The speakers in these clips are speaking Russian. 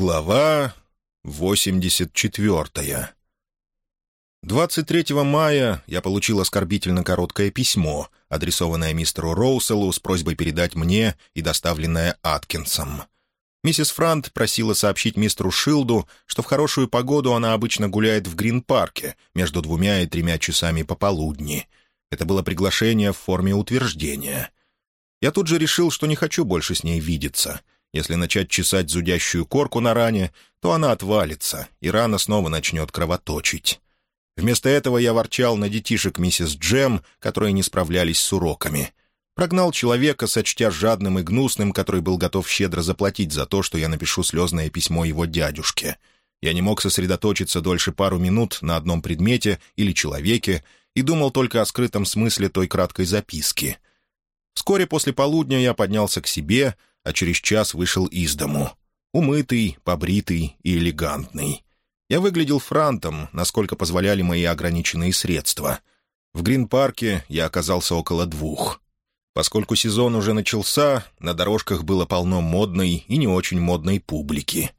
Глава 84 23 мая я получил оскорбительно короткое письмо, адресованное мистеру Роуселу с просьбой передать мне и доставленное Аткинсом. Миссис Франт просила сообщить мистеру Шилду, что в хорошую погоду она обычно гуляет в Грин-парке между двумя и тремя часами пополудни. Это было приглашение в форме утверждения. Я тут же решил, что не хочу больше с ней видеться — если начать чесать зудящую корку на ране, то она отвалится, и рана снова начнет кровоточить. Вместо этого я ворчал на детишек миссис Джем, которые не справлялись с уроками. Прогнал человека, сочтя жадным и гнусным, который был готов щедро заплатить за то, что я напишу слезное письмо его дядюшке. Я не мог сосредоточиться дольше пару минут на одном предмете или человеке и думал только о скрытом смысле той краткой записки. Вскоре после полудня я поднялся к себе — а через час вышел из дому. Умытый, побритый и элегантный. Я выглядел франтом, насколько позволяли мои ограниченные средства. В Грин-парке я оказался около двух. Поскольку сезон уже начался, на дорожках было полно модной и не очень модной публики.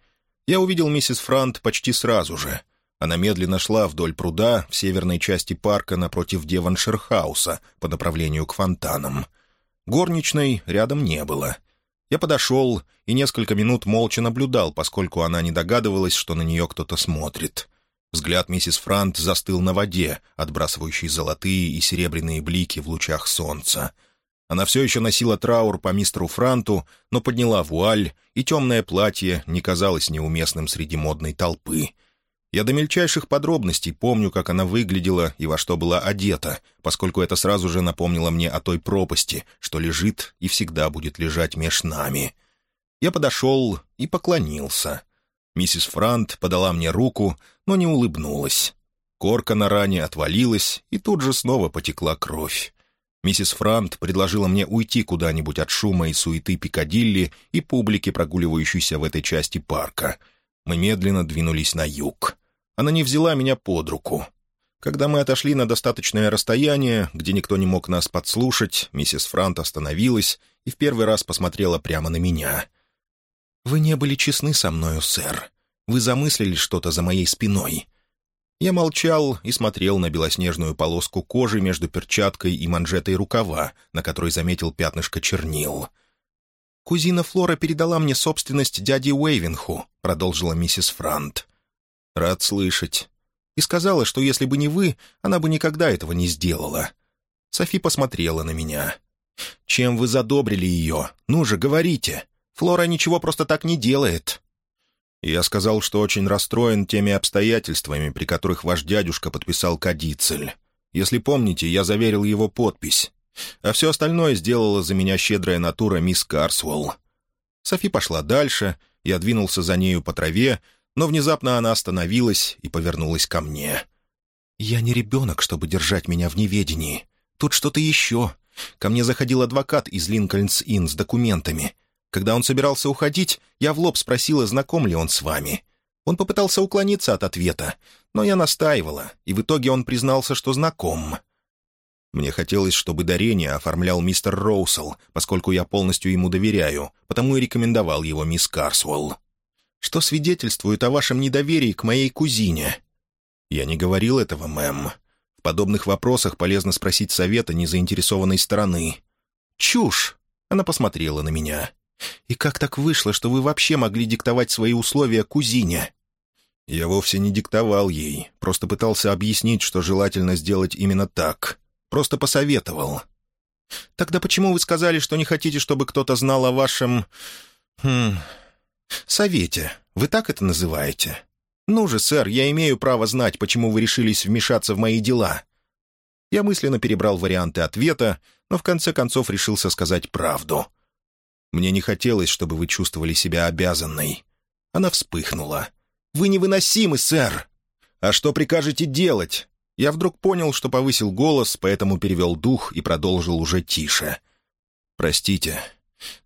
Я увидел миссис Франт почти сразу же. Она медленно шла вдоль пруда в северной части парка напротив Девоншир-хауса по направлению к фонтанам. Горничной рядом не было — я подошел и несколько минут молча наблюдал, поскольку она не догадывалась, что на нее кто-то смотрит. Взгляд миссис Франт застыл на воде, отбрасывающей золотые и серебряные блики в лучах солнца. Она все еще носила траур по мистеру Франту, но подняла вуаль, и темное платье не казалось неуместным среди модной толпы — я до мельчайших подробностей помню, как она выглядела и во что была одета, поскольку это сразу же напомнило мне о той пропасти, что лежит и всегда будет лежать меж нами. Я подошел и поклонился. Миссис Франт подала мне руку, но не улыбнулась. Корка на ране отвалилась, и тут же снова потекла кровь. Миссис Франт предложила мне уйти куда-нибудь от шума и суеты Пикадилли и публики, прогуливающейся в этой части парка. Мы медленно двинулись на юг. Она не взяла меня под руку. Когда мы отошли на достаточное расстояние, где никто не мог нас подслушать, миссис Франт остановилась и в первый раз посмотрела прямо на меня. «Вы не были честны со мною, сэр. Вы замыслили что-то за моей спиной». Я молчал и смотрел на белоснежную полоску кожи между перчаткой и манжетой рукава, на которой заметил пятнышко чернил. «Кузина Флора передала мне собственность дяди Уэйвенху», — продолжила миссис Франт. «Рад слышать». И сказала, что если бы не вы, она бы никогда этого не сделала. Софи посмотрела на меня. «Чем вы задобрили ее? Ну же, говорите. Флора ничего просто так не делает». Я сказал, что очень расстроен теми обстоятельствами, при которых ваш дядюшка подписал кадицель. Если помните, я заверил его подпись. А все остальное сделала за меня щедрая натура мисс Карсуэлл. Софи пошла дальше, я двинулся за нею по траве, но внезапно она остановилась и повернулась ко мне. «Я не ребенок, чтобы держать меня в неведении. Тут что-то еще. Ко мне заходил адвокат из Линкольнс-Инн с документами. Когда он собирался уходить, я в лоб спросила, знаком ли он с вами. Он попытался уклониться от ответа, но я настаивала, и в итоге он признался, что знаком». Мне хотелось, чтобы дарение оформлял мистер Роусел, поскольку я полностью ему доверяю, потому и рекомендовал его мисс Карсуэлл что свидетельствует о вашем недоверии к моей кузине». «Я не говорил этого, мэм. В подобных вопросах полезно спросить совета незаинтересованной стороны». «Чушь!» — она посмотрела на меня. «И как так вышло, что вы вообще могли диктовать свои условия кузине?» Я вовсе не диктовал ей, просто пытался объяснить, что желательно сделать именно так. Просто посоветовал. «Тогда почему вы сказали, что не хотите, чтобы кто-то знал о вашем... Хм, «Совете. Вы так это называете?» «Ну же, сэр, я имею право знать, почему вы решились вмешаться в мои дела». Я мысленно перебрал варианты ответа, но в конце концов решился сказать правду. «Мне не хотелось, чтобы вы чувствовали себя обязанной». Она вспыхнула. «Вы невыносимы, сэр!» «А что прикажете делать?» Я вдруг понял, что повысил голос, поэтому перевел дух и продолжил уже тише. «Простите,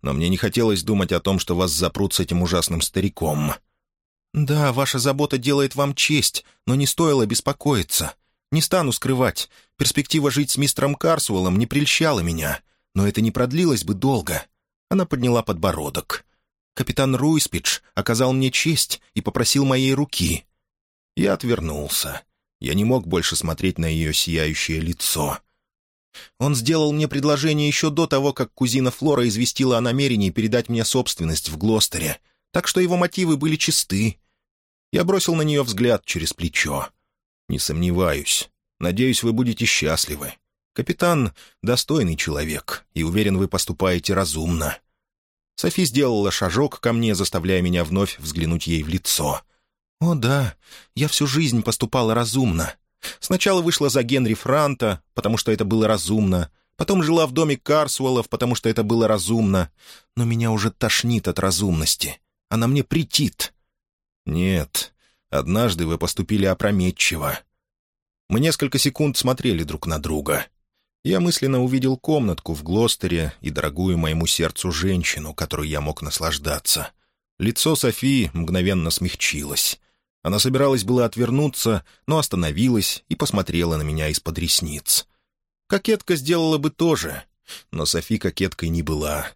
но мне не хотелось думать о том, что вас запрут с этим ужасным стариком. «Да, ваша забота делает вам честь, но не стоило беспокоиться. Не стану скрывать, перспектива жить с мистером Карсуэллом не прельщала меня, но это не продлилось бы долго». Она подняла подбородок. Капитан Руиспидж оказал мне честь и попросил моей руки. Я отвернулся. Я не мог больше смотреть на ее сияющее лицо. Он сделал мне предложение еще до того, как кузина Флора известила о намерении передать мне собственность в Глостере, так что его мотивы были чисты. Я бросил на нее взгляд через плечо. «Не сомневаюсь. Надеюсь, вы будете счастливы. Капитан — достойный человек, и уверен, вы поступаете разумно». Софи сделала шажок ко мне, заставляя меня вновь взглянуть ей в лицо. «О да, я всю жизнь поступала разумно. Сначала вышла за Генри Франта, потому что это было разумно. Потом жила в доме Карсуэллов, потому что это было разумно. Но меня уже тошнит от разумности. Она мне претит. Нет, однажды вы поступили опрометчиво. Мы несколько секунд смотрели друг на друга. Я мысленно увидел комнатку в Глостере и дорогую моему сердцу женщину, которой я мог наслаждаться. Лицо Софии мгновенно смягчилось. Она собиралась было отвернуться, но остановилась и посмотрела на меня из-под ресниц. Кокетка сделала бы тоже, но Софи кокеткой не была.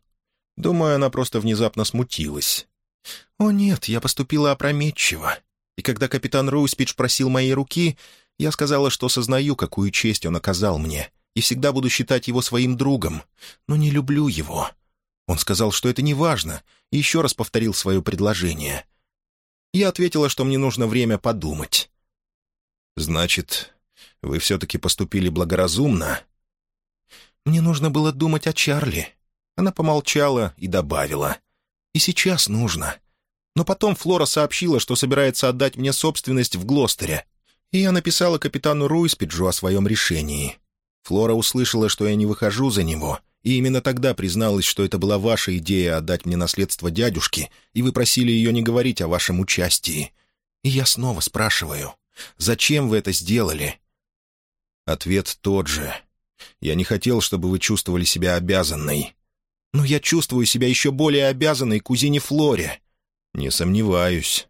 Думаю, она просто внезапно смутилась. «О нет, я поступила опрометчиво. И когда капитан Роуспидж просил моей руки, я сказала, что сознаю, какую честь он оказал мне, и всегда буду считать его своим другом, но не люблю его». Он сказал, что это не важно, и еще раз повторил свое предложение. Я ответила, что мне нужно время подумать. «Значит, вы все-таки поступили благоразумно?» «Мне нужно было думать о Чарли». Она помолчала и добавила. «И сейчас нужно. Но потом Флора сообщила, что собирается отдать мне собственность в Глостере, и я написала капитану Руиспиджу о своем решении. Флора услышала, что я не выхожу за него, и именно тогда призналась, что это была ваша идея отдать мне наследство дядюшки, и вы просили ее не говорить о вашем участии. И я снова спрашиваю, зачем вы это сделали?» Ответ тот же. «Я не хотел, чтобы вы чувствовали себя обязанной». «Но я чувствую себя еще более обязанной кузине Флоре». «Не сомневаюсь».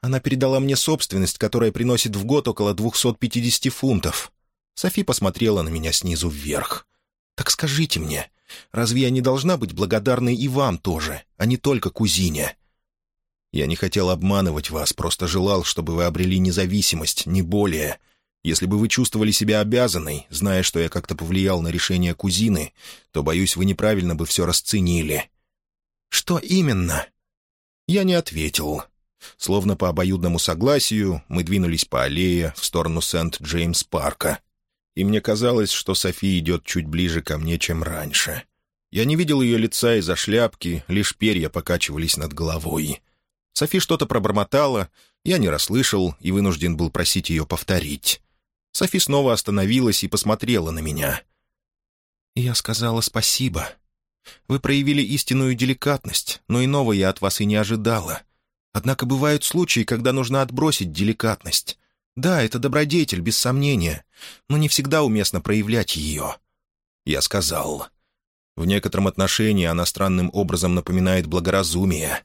Она передала мне собственность, которая приносит в год около 250 фунтов. Софи посмотрела на меня снизу вверх. «Так скажите мне, разве я не должна быть благодарной и вам тоже, а не только кузине?» «Я не хотел обманывать вас, просто желал, чтобы вы обрели независимость, не более. Если бы вы чувствовали себя обязанной, зная, что я как-то повлиял на решение кузины, то, боюсь, вы неправильно бы все расценили». «Что именно?» Я не ответил. Словно по обоюдному согласию мы двинулись по аллее в сторону Сент-Джеймс-парка, и мне казалось, что Софи идет чуть ближе ко мне, чем раньше. Я не видел ее лица из-за шляпки, лишь перья покачивались над головой. Софи что-то пробормотала, я не расслышал и вынужден был просить ее повторить. Софи снова остановилась и посмотрела на меня. Я сказала спасибо. Вы проявили истинную деликатность, но иного я от вас и не ожидала. Однако бывают случаи, когда нужно отбросить деликатность. Да, это добродетель, без сомнения, но не всегда уместно проявлять ее. Я сказал. В некотором отношении она странным образом напоминает благоразумие.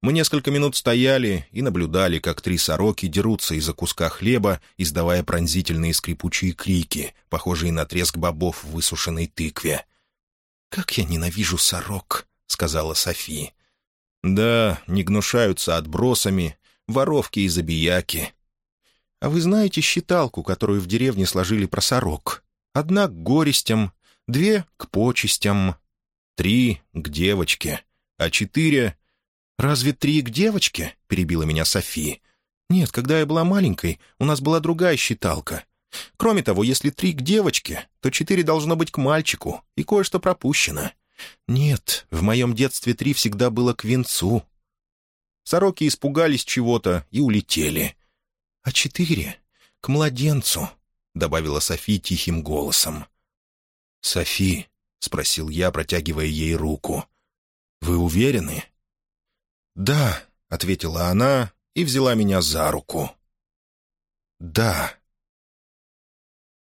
Мы несколько минут стояли и наблюдали, как три сороки дерутся из-за куска хлеба, издавая пронзительные скрипучие крики, похожие на треск бобов в высушенной тыкве. «Как я ненавижу сорок», — сказала Софи. «Да, не гнушаются отбросами, воровки и забияки. А вы знаете считалку, которую в деревне сложили про сорок? Одна к горестям, две — к почестям, три — к девочке, а четыре... «Разве три к девочке?» — перебила меня Софи. «Нет, когда я была маленькой, у нас была другая считалка. Кроме того, если три к девочке, то четыре должно быть к мальчику, и кое-что пропущено. Нет, в моем детстве три всегда было к венцу». Сороки испугались чего-то и улетели а четыре — к младенцу», — добавила Софи тихим голосом. «Софи», — спросил я, протягивая ей руку, — «вы уверены?» «Да», — ответила она и взяла меня за руку. «Да».